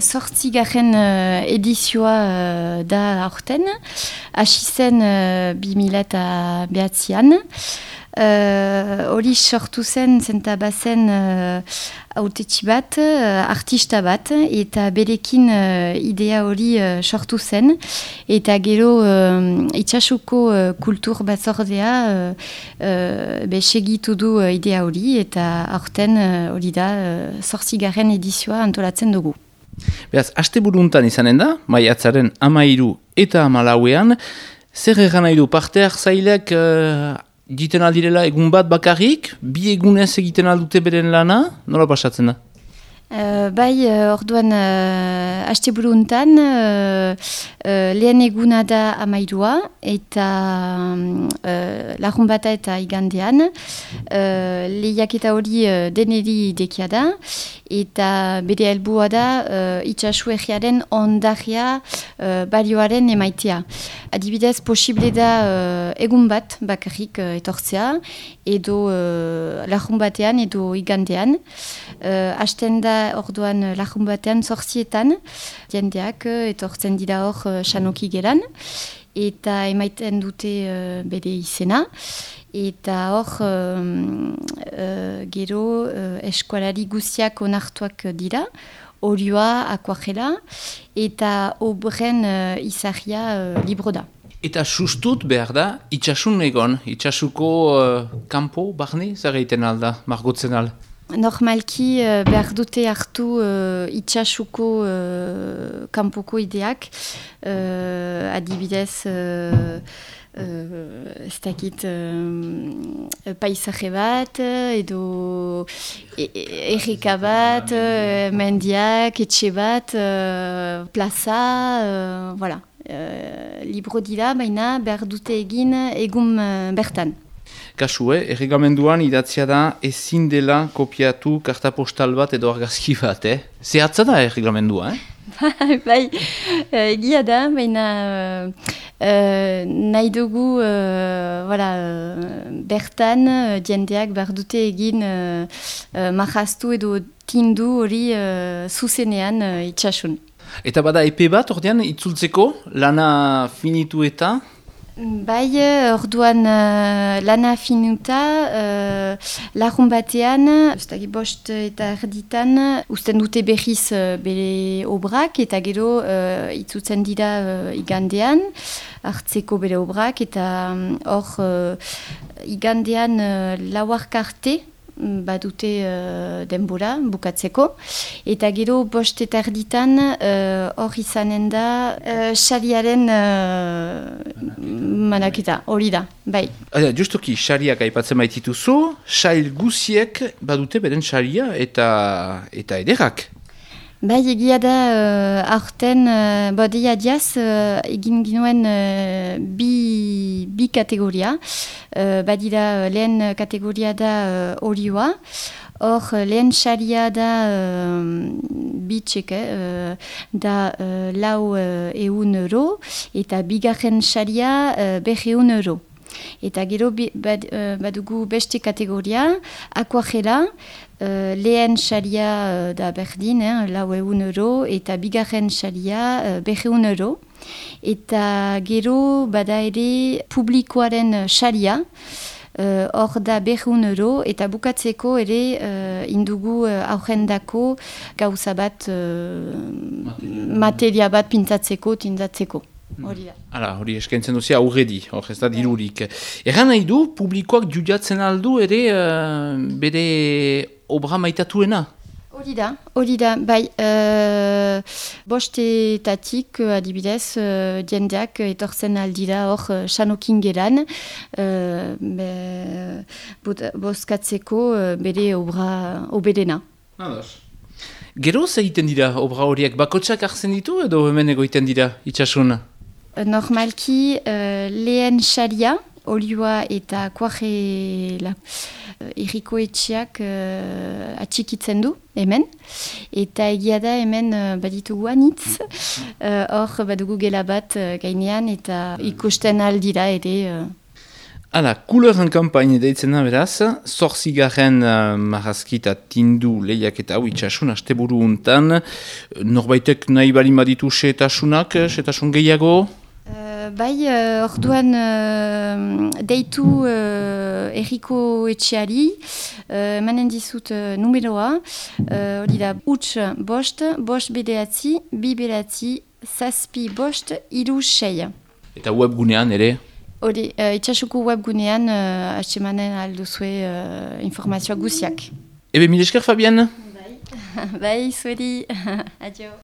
sortzigarren uh, edizioa uh, da aurten, hasi zen uh, 2000 eta behatzean. Hori uh, sortu zen, zenta bazen uh, bat, uh, artista bat, eta berekin uh, idea hori uh, sortu zen. Eta gero uh, itxasuko uh, kultur bat zordea uh, uh, be segitu du uh, idea hori, eta aurten hori uh, da uh, sortzigaren edizioa antolatzen dugu. Beaz, haste buruntan izanen da, maiatzaren amairu eta amalauean, zer egan nahi du parteak zailek uh, egiten aldirela egun bat bakarrik, bi egunez egiten aldute beren lana, nola pasatzen da? Uh, bai, uh, orduan, uh, haste buruntan, uh, uh, lehen eguna da amairua, eta uh, lahun bata eta igandean, uh, lehiak eta hori uh, deneri dekia da, eta bere helbua da uh, itxasu egiaren ondaria uh, balioaren emaitea. Adibidez, posible da uh, egun bat bakarrik uh, etortzea, edo uh, lahun batean, edo igandean. Uh, Asten da orduan lahun batean zortzietan, jendeak uh, etortzen dira hor uh, sanoki geran, eta emaiten dute uh, bere izena eta hor uh, gero uh, eskualari guziak onartuak dira, orioa, akuajela, eta obren uh, izahia uh, libro da. Eta sustut behar da, itxasun egon, itxasuko uh, kampo, barne, zer alda, margotzen al? Normalki uh, behar dute hartu uh, itxasuko uh, kampoko ideak, uh, adibidez... Uh, uh, uh, paisaje bat, edo e, e, erreka bat, uh, mendiak, etxe bat, uh, plaza, voilà. Uh, libro baina behar egin bertan. Kasue, erregamenduan idatzia da ezin dela kopiatu karta postal bat edo argazki bat, eh? Zehatza da erregamendua, eh? bai, egia da, baina uh, nahi dugu uh, voilà, bertan jendeak behar dute egin uh, uh, edo tindu hori uh, zuzenean uh, itxasun. Eta bada epe bat, ordean, itzultzeko, lana finitu eta? Bai, orduan uh, lana finuta, uh, lahun batean, ustagi bost eta erditan, usten dute behiz uh, bere obrak, eta gero uh, itzutzen dira uh, igandean, hartzeko bere obrak, eta hor uh, igandean uh, lauark arte, badute uh, denbora bukatzeko. Eta gero bost eta erditan uh, hor izanen da xariaren uh, manaketa, hori da, bai. justuki, xariak aipatzen baitituzu, xail guziek badute beren xaria eta, eta ederak. Bai, egia da, uh, aurten, uh, bodeia diaz, uh, egin ginuen uh, bi, bi kategoria. Uh, badira, lehen kategoria da uh, orioa. Hor, lehen xaria da uh, bitxek, uh, da uh, lau uh, eun euro, eta bigarren xaria uh, beh eun euro. Eta gero bad, uh, badugu beste kategoria, akuajela, uh, lehen xaria uh, da berdin, eh, lau egun euro, eta bigarren xaria uh, beheun euro. Eta gero bada ere publikoaren xaria, hor uh, da beheun euro, eta bukatzeko ere uh, indugu uh, aurrendako gauza bat, uh, materia bat pintatzeko, tindatzeko. Hori da. Hala, hori eskaintzen duzia aurredi, hor ez da dirurik. Egan nahi du, publikoak judiatzen aldu ere uh, bere obra maitatuena? Hori da, hori da, bai, uh, bostetatik uh, adibidez, uh, diendeak etortzen aldira hor uh, xanokin geran, uh, bozkatzeko uh, bere obra obedena. Ados. Gero egiten dira obra horiek, bakotsak hartzen ditu edo hemen egoiten dira itxasuna? Normalki uh, lehen xaria, olioa eta kuaje la, uh, erriko etxeak uh, atxikitzen du, hemen. Eta egia da hemen uh, baditugu anitz, hor uh, badugu gela bat uh, gainean eta ikusten aldira ere. Uh. Hala, kuleran kampaine deitzen beraz, zorzigarren uh, marazkita tindu lehiak eta hau itxasun, aste buru untan, norbaitek nahi bali maditu setasunak, setasun gehiago? Uh, bai, uh, orduan uh, deitu uh, erriko etxeari, uh, manen dizut uh, numeroa, hori uh, da, huts bost, bost bedeatzi, bi bedeatzi, zazpi bost, iru sei. Eta webgunean ere? Hori, uh, itxasuko webgunean uh, atxemanen alduzue uh, informazioa guziak. Ebe, mil esker, Fabienne? Bai, bai, zuedi. Adio.